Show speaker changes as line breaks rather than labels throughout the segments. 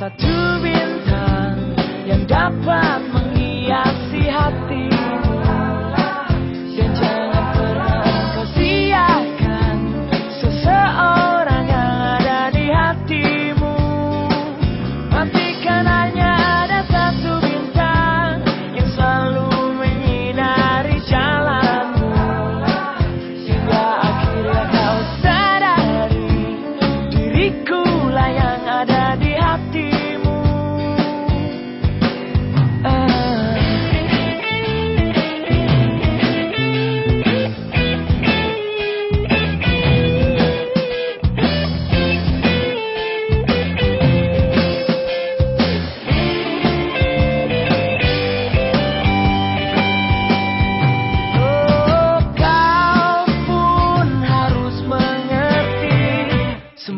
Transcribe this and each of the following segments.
satu bintang yang dapat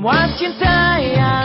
watching time.